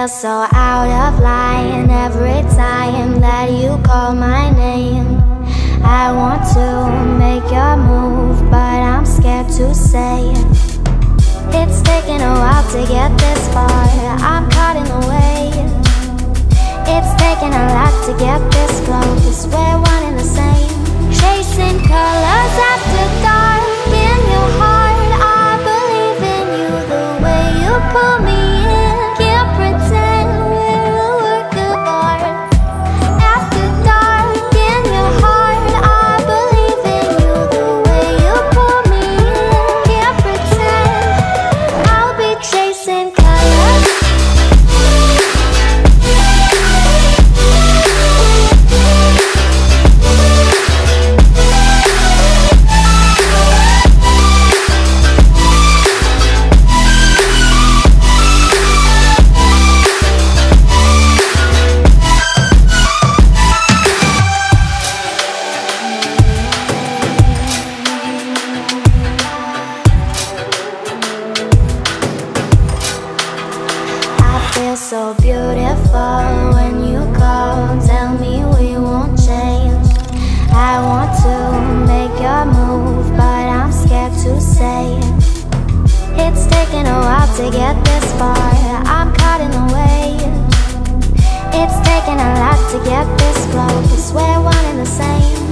feel so out of line every time that you call my name. I want to make your move, but I'm scared to say it. It's taken a while to get this far. To get this far. I'm caught in the way. It's taken a lot to get this close. We're one and the same.